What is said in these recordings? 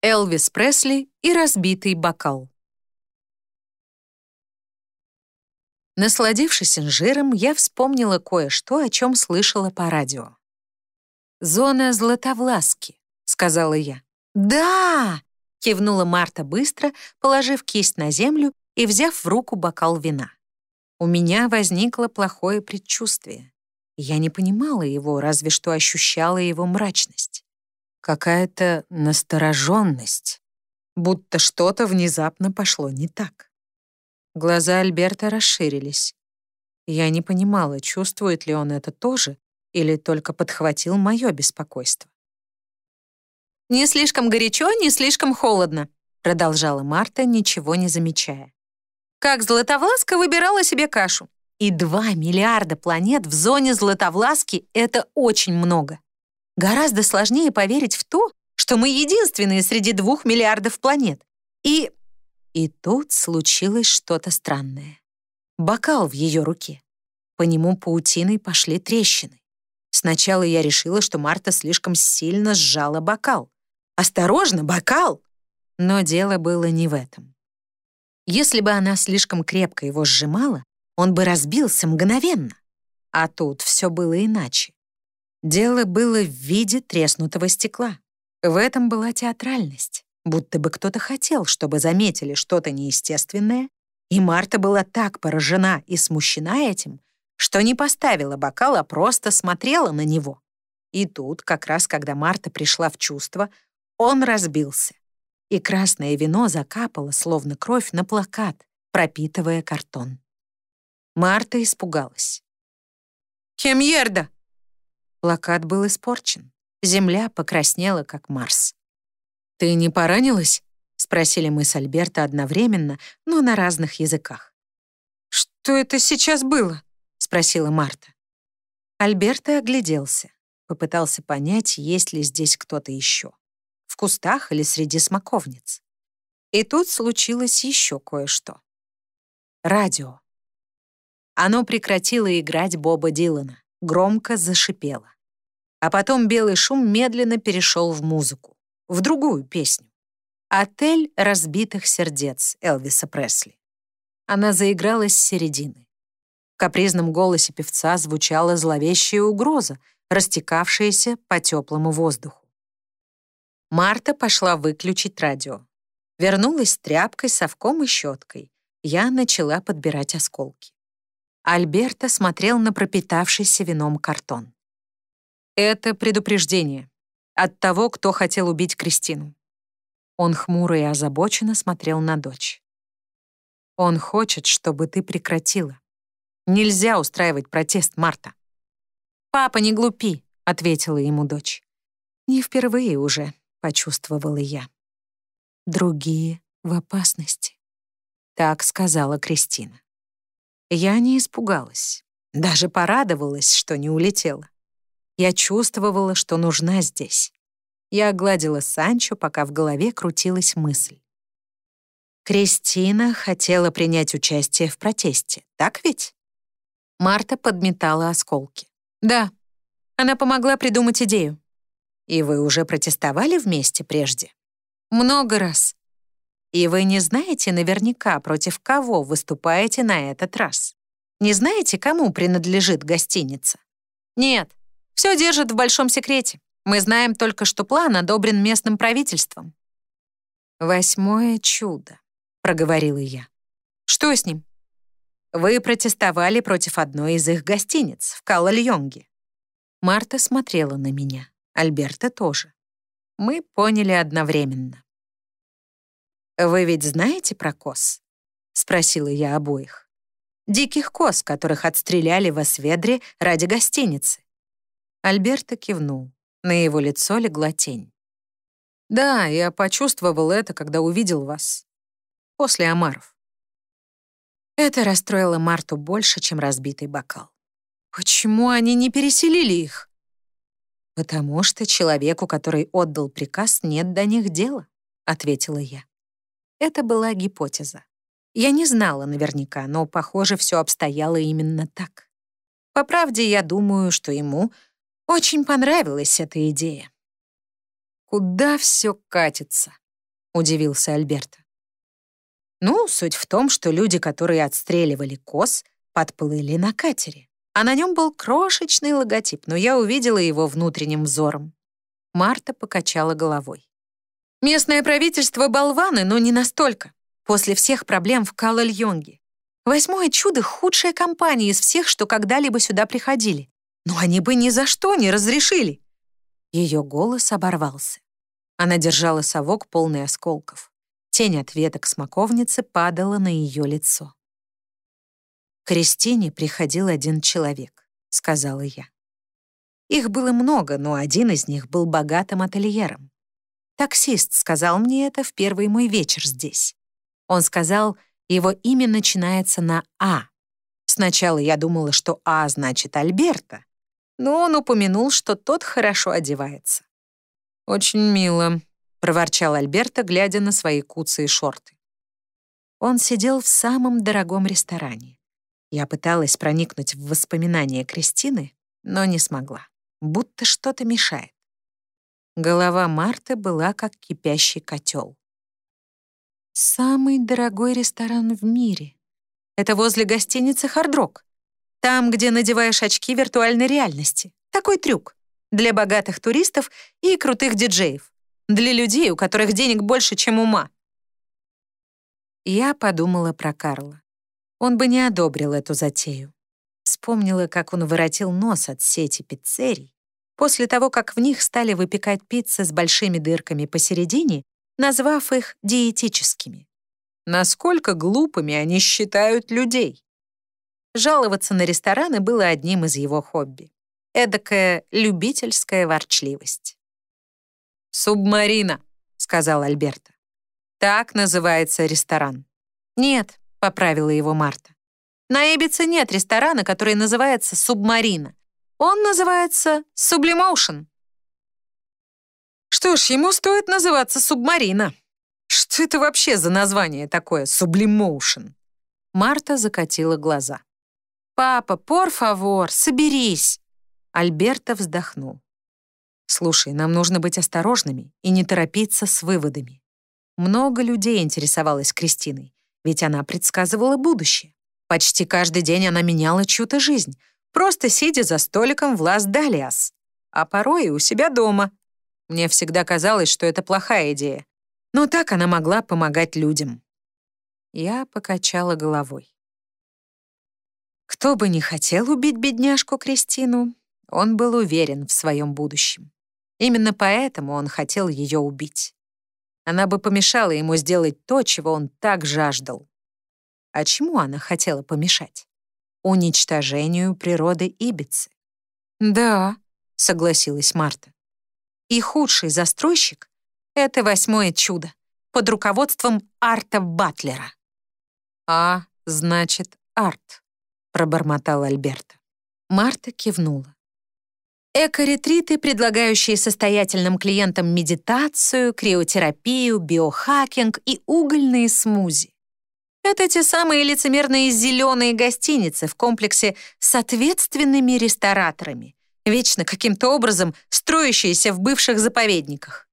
Элвис Пресли и разбитый бокал. Насладившись инжиром, я вспомнила кое-что, о чем слышала по радио. «Зона Златовласки», — сказала я. «Да!» — кивнула Марта быстро, положив кисть на землю и взяв в руку бокал вина. У меня возникло плохое предчувствие. Я не понимала его, разве что ощущала его мрачность. Какая-то настороженность, будто что-то внезапно пошло не так. Глаза Альберта расширились. Я не понимала, чувствует ли он это тоже или только подхватил мое беспокойство. «Не слишком горячо, не слишком холодно», продолжала Марта, ничего не замечая. Как Златовласка выбирала себе кашу. И два миллиарда планет в зоне Златовласки — это очень много. Гораздо сложнее поверить в то, что мы единственные среди двух миллиардов планет. И... И тут случилось что-то странное. Бокал в ее руке. По нему паутиной пошли трещины. Сначала я решила, что Марта слишком сильно сжала бокал. «Осторожно, бокал!» Но дело было не в этом. Если бы она слишком крепко его сжимала, он бы разбился мгновенно. А тут все было иначе. Дело было в виде треснутого стекла. В этом была театральность, будто бы кто-то хотел, чтобы заметили что-то неестественное, и Марта была так поражена и смущена этим, что не поставила бокал, а просто смотрела на него. И тут, как раз когда Марта пришла в чувство, он разбился, и красное вино закапало, словно кровь, на плакат, пропитывая картон. Марта испугалась. «Кемьерда!» Плакат был испорчен. Земля покраснела, как Марс. «Ты не поранилась?» — спросили мы с Альберто одновременно, но на разных языках. «Что это сейчас было?» — спросила Марта. Альберто огляделся, попытался понять, есть ли здесь кто-то еще. В кустах или среди смоковниц. И тут случилось еще кое-что. Радио. Оно прекратило играть Боба Дилана громко зашипела. А потом белый шум медленно перешел в музыку, в другую песню. «Отель разбитых сердец» Элвиса Пресли. Она заигралась с середины. В капризном голосе певца звучала зловещая угроза, растекавшаяся по теплому воздуху. Марта пошла выключить радио. Вернулась с тряпкой, совком и щеткой. Я начала подбирать осколки. Альберто смотрел на пропитавшийся вином картон. «Это предупреждение. От того, кто хотел убить Кристину». Он хмуро и озабоченно смотрел на дочь. «Он хочет, чтобы ты прекратила. Нельзя устраивать протест, Марта». «Папа, не глупи», — ответила ему дочь. «Не впервые уже», — почувствовала я. «Другие в опасности», — так сказала Кристина. Я не испугалась, даже порадовалась, что не улетела. Я чувствовала, что нужна здесь. Я огладила Санчо, пока в голове крутилась мысль. Кристина хотела принять участие в протесте, так ведь? Марта подметала осколки. Да, она помогла придумать идею. И вы уже протестовали вместе прежде? Много раз. И вы не знаете наверняка, против кого выступаете на этот раз. Не знаете, кому принадлежит гостиница? Нет, все держат в большом секрете. Мы знаем только, что план одобрен местным правительством. «Восьмое чудо», — проговорила я. «Что с ним?» «Вы протестовали против одной из их гостиниц в Калальонге». Марта смотрела на меня, Альберта тоже. Мы поняли одновременно. «Вы ведь знаете про коз?» — спросила я обоих. «Диких коз, которых отстреляли в Осведре ради гостиницы». Альберто кивнул. На его лицо легла тень. «Да, я почувствовал это, когда увидел вас. После омаров». Это расстроило Марту больше, чем разбитый бокал. «Почему они не переселили их?» «Потому что человеку, который отдал приказ, нет до них дела», — ответила я. Это была гипотеза. Я не знала наверняка, но, похоже, все обстояло именно так. По правде, я думаю, что ему очень понравилась эта идея. Куда все катится? удивился Альберта. Ну, суть в том, что люди, которые отстреливали коз, подплыли на катере, а на нем был крошечный логотип, но я увидела его внутренним взором. Марта покачала головой. Местное правительство — болваны, но не настолько. После всех проблем в Калальонге. Восьмое чудо — худшая компания из всех, что когда-либо сюда приходили. Но они бы ни за что не разрешили. Ее голос оборвался. Она держала совок, полный осколков. Тень от веток смоковницы падала на ее лицо. «К Кристине приходил один человек», — сказала я. Их было много, но один из них был богатым ательером. Таксист сказал мне это в первый мой вечер здесь. Он сказал, его имя начинается на «А». Сначала я думала, что «А» значит Альберта, но он упомянул, что тот хорошо одевается. «Очень мило», — проворчал Альберта, глядя на свои куцы и шорты. Он сидел в самом дорогом ресторане. Я пыталась проникнуть в воспоминания Кристины, но не смогла, будто что-то мешает. Голова Марты была как кипящий котел. Самый дорогой ресторан в мире. Это возле гостиницы «Хардрок». Там, где надеваешь очки виртуальной реальности. Такой трюк. Для богатых туристов и крутых диджеев. Для людей, у которых денег больше, чем ума. Я подумала про Карла. Он бы не одобрил эту затею. Вспомнила, как он воротил нос от сети пиццерий после того, как в них стали выпекать пиццы с большими дырками посередине назвав их диетическими. Насколько глупыми они считают людей. Жаловаться на рестораны было одним из его хобби. Эдакая любительская ворчливость. «Субмарина», — сказал Альберта. «Так называется ресторан». «Нет», — поправила его Марта. «На Эбице нет ресторана, который называется «Субмарина». Он называется «Сублимоушен». Что ж, ему стоит называться «Субмарина». Что это вообще за название такое «Сублимоушен»? Марта закатила глаза. «Папа, пор фавор, соберись!» Альберто вздохнул. «Слушай, нам нужно быть осторожными и не торопиться с выводами. Много людей интересовалось Кристиной, ведь она предсказывала будущее. Почти каждый день она меняла чью-то жизнь, просто сидя за столиком в Лас-Далиас, а порой и у себя дома, мне всегда казалось, что это плохая идея. Но так она могла помогать людям. Я покачала головой. Кто бы не хотел убить бедняжку Кристину, он был уверен в своем будущем. Именно поэтому он хотел ее убить. Она бы помешала ему сделать то, чего он так жаждал. А чему она хотела помешать? Уничтожению природы Ибицы. «Да», — согласилась Марта. И худший застройщик — это восьмое чудо под руководством Арта Батлера. «А, значит, Арт», — пробормотал Альберта. Марта кивнула. Эко-ретриты, предлагающие состоятельным клиентам медитацию, криотерапию, биохакинг и угольные смузи. Это те самые лицемерные зеленые гостиницы в комплексе с ответственными рестораторами, вечно каким-то образом строящиеся в бывших заповедниках.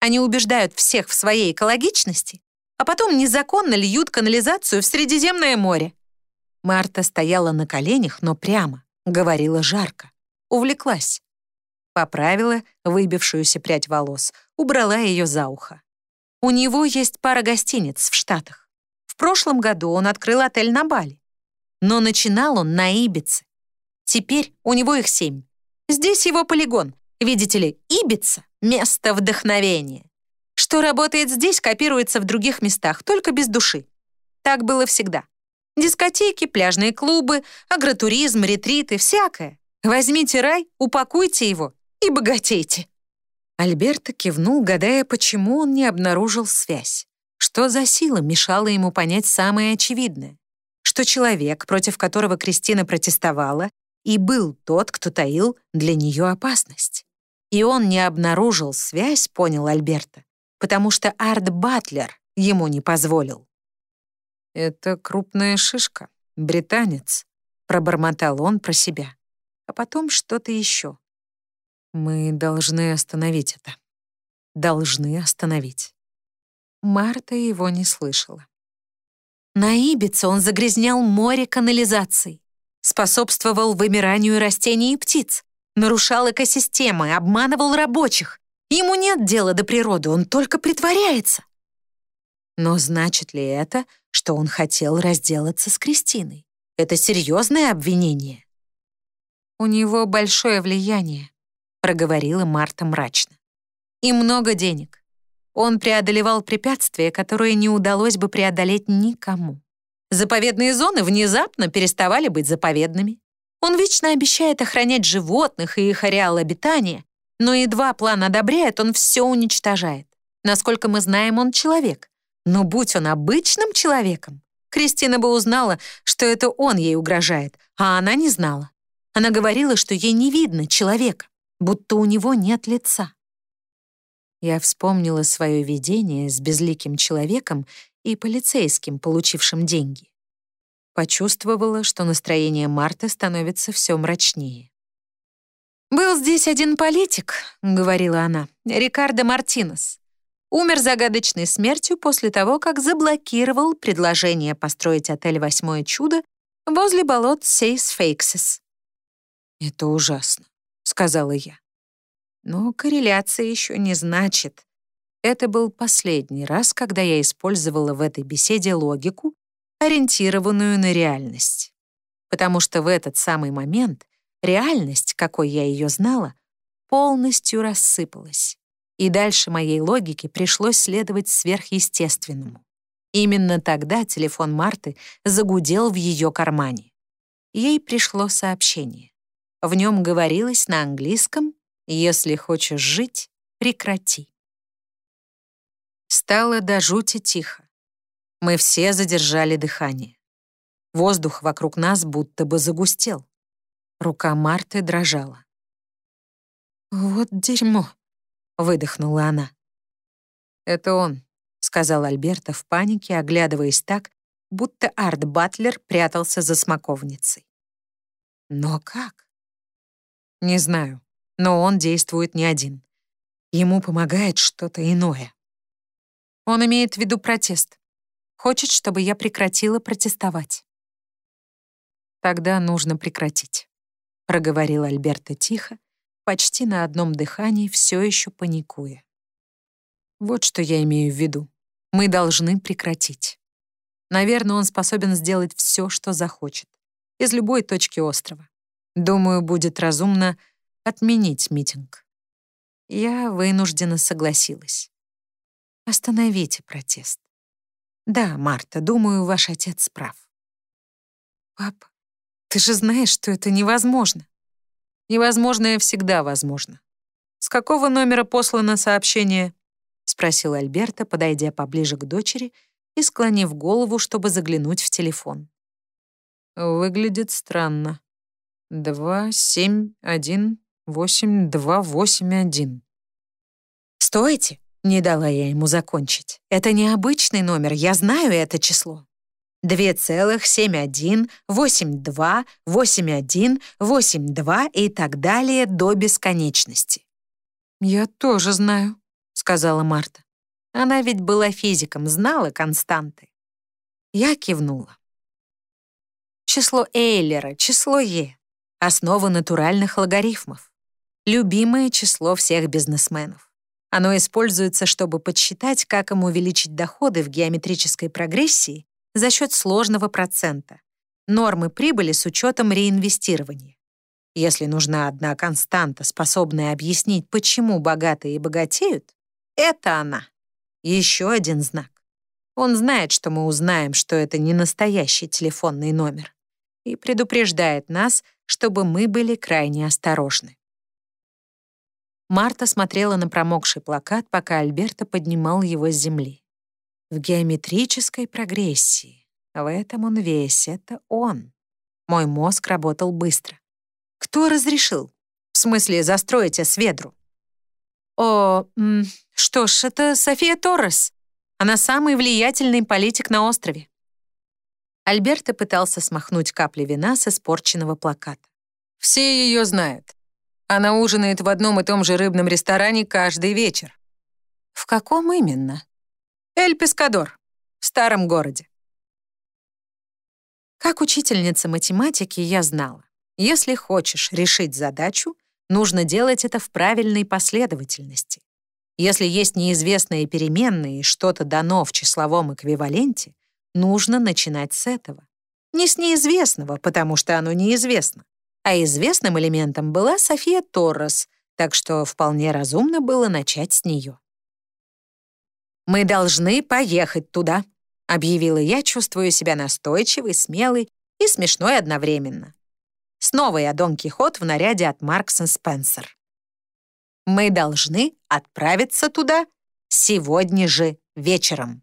Они убеждают всех в своей экологичности, а потом незаконно льют канализацию в Средиземное море. Марта стояла на коленях, но прямо, говорила жарко, увлеклась. Поправила выбившуюся прядь волос, убрала ее за ухо. У него есть пара гостиниц в Штатах. Прошлом году он открыл отель на Бали. Но начинал он на Ибице. Теперь у него их семь. Здесь его полигон. Видите ли, Ибица — место вдохновения. Что работает здесь, копируется в других местах, только без души. Так было всегда. Дискотеки, пляжные клубы, агротуризм, ретриты, всякое. Возьмите рай, упакуйте его и богатейте. Альберто кивнул, гадая, почему он не обнаружил связь. Что за сила мешала ему понять самое очевидное? Что человек, против которого Кристина протестовала, и был тот, кто таил для нее опасность. И он не обнаружил связь, понял Альберта, потому что Арт Батлер ему не позволил. «Это крупная шишка, британец», — пробормотал он про себя. А потом что-то еще. «Мы должны остановить это. Должны остановить». Марта его не слышала. На Ибице он загрязнял море канализацией, способствовал вымиранию растений и птиц, нарушал экосистемы, обманывал рабочих. Ему нет дела до природы, он только притворяется. Но значит ли это, что он хотел разделаться с Кристиной? Это серьезное обвинение. «У него большое влияние», — проговорила Марта мрачно. «И много денег. Он преодолевал препятствия, которые не удалось бы преодолеть никому. Заповедные зоны внезапно переставали быть заповедными. Он вечно обещает охранять животных и их ареал обитания, но едва план одобряет, он все уничтожает. Насколько мы знаем, он человек. Но будь он обычным человеком, Кристина бы узнала, что это он ей угрожает, а она не знала. Она говорила, что ей не видно человека, будто у него нет лица. Я вспомнила свое видение с безликим человеком и полицейским, получившим деньги. Почувствовала, что настроение Марты становится все мрачнее. «Был здесь один политик», — говорила она, — «Рикардо Мартинес. Умер загадочной смертью после того, как заблокировал предложение построить отель «Восьмое чудо» возле болот Сейс-Фейксис. «Это ужасно», — сказала я. Но корреляция еще не значит. Это был последний раз, когда я использовала в этой беседе логику, ориентированную на реальность. Потому что в этот самый момент реальность, какой я ее знала, полностью рассыпалась. И дальше моей логике пришлось следовать сверхъестественному. Именно тогда телефон Марты загудел в ее кармане. Ей пришло сообщение. В нем говорилось на английском «Если хочешь жить, прекрати». Стало до жути тихо. Мы все задержали дыхание. Воздух вокруг нас будто бы загустел. Рука Марты дрожала. «Вот дерьмо», — выдохнула она. «Это он», — сказал Альберта в панике, оглядываясь так, будто Арт Батлер прятался за смоковницей. «Но как?» Не знаю, но он действует не один. Ему помогает что-то иное. Он имеет в виду протест. Хочет, чтобы я прекратила протестовать. Тогда нужно прекратить, проговорил Альберта тихо, почти на одном дыхании, все еще паникуя. Вот что я имею в виду. Мы должны прекратить. Наверное, он способен сделать все, что захочет, из любой точки острова. Думаю, будет разумно отменить митинг. Я вынуждена согласилась. Остановите протест. Да, Марта, думаю, ваш отец прав. Папа, ты же знаешь, что это невозможно. Невозможное всегда возможно. С какого номера послано сообщение? Спросил Альберта, подойдя поближе к дочери и склонив голову, чтобы заглянуть в телефон. Выглядит странно. Два, семь, один, восемь, два, восемь, один. «Стойте!» — не дала я ему закончить. «Это необычный номер, я знаю это число. Две целых семь один, восемь два, восемь один, восемь два и так далее до бесконечности». «Я тоже знаю», — сказала Марта. Она ведь была физиком, знала константы. Я кивнула. Число Эйлера, число Е основа натуральных логарифмов. Любимое число всех бизнесменов. Оно используется, чтобы подсчитать, как им увеличить доходы в геометрической прогрессии за счет сложного процента, нормы прибыли с учетом реинвестирования. Если нужна одна константа, способная объяснить, почему богатые богатеют, это она. Еще один знак. Он знает, что мы узнаем, что это не настоящий телефонный номер, и предупреждает нас, чтобы мы были крайне осторожны. Марта смотрела на промокший плакат, пока Альберто поднимал его с земли. В геометрической прогрессии. В этом он весь, это он. Мой мозг работал быстро. Кто разрешил? В смысле, застроить Эсведру? О, что ж, это София Торрес. Она самый влиятельный политик на острове. Альберто пытался смахнуть капли вина с испорченного плаката. «Все ее знают. Она ужинает в одном и том же рыбном ресторане каждый вечер». «В каком именно?» Эль Пескадор, в старом городе. Как учительница математики я знала, если хочешь решить задачу, нужно делать это в правильной последовательности. Если есть неизвестные переменные и что-то дано в числовом эквиваленте, нужно начинать с этого. Не с неизвестного, потому что оно неизвестно. А известным элементом была София Торрес, так что вполне разумно было начать с нее. «Мы должны поехать туда», — объявила я, чувствуя себя настойчивой, смелой и смешной одновременно. Снова я Дон Кихот в наряде от Маркс и Спенсер. «Мы должны отправиться туда сегодня же вечером».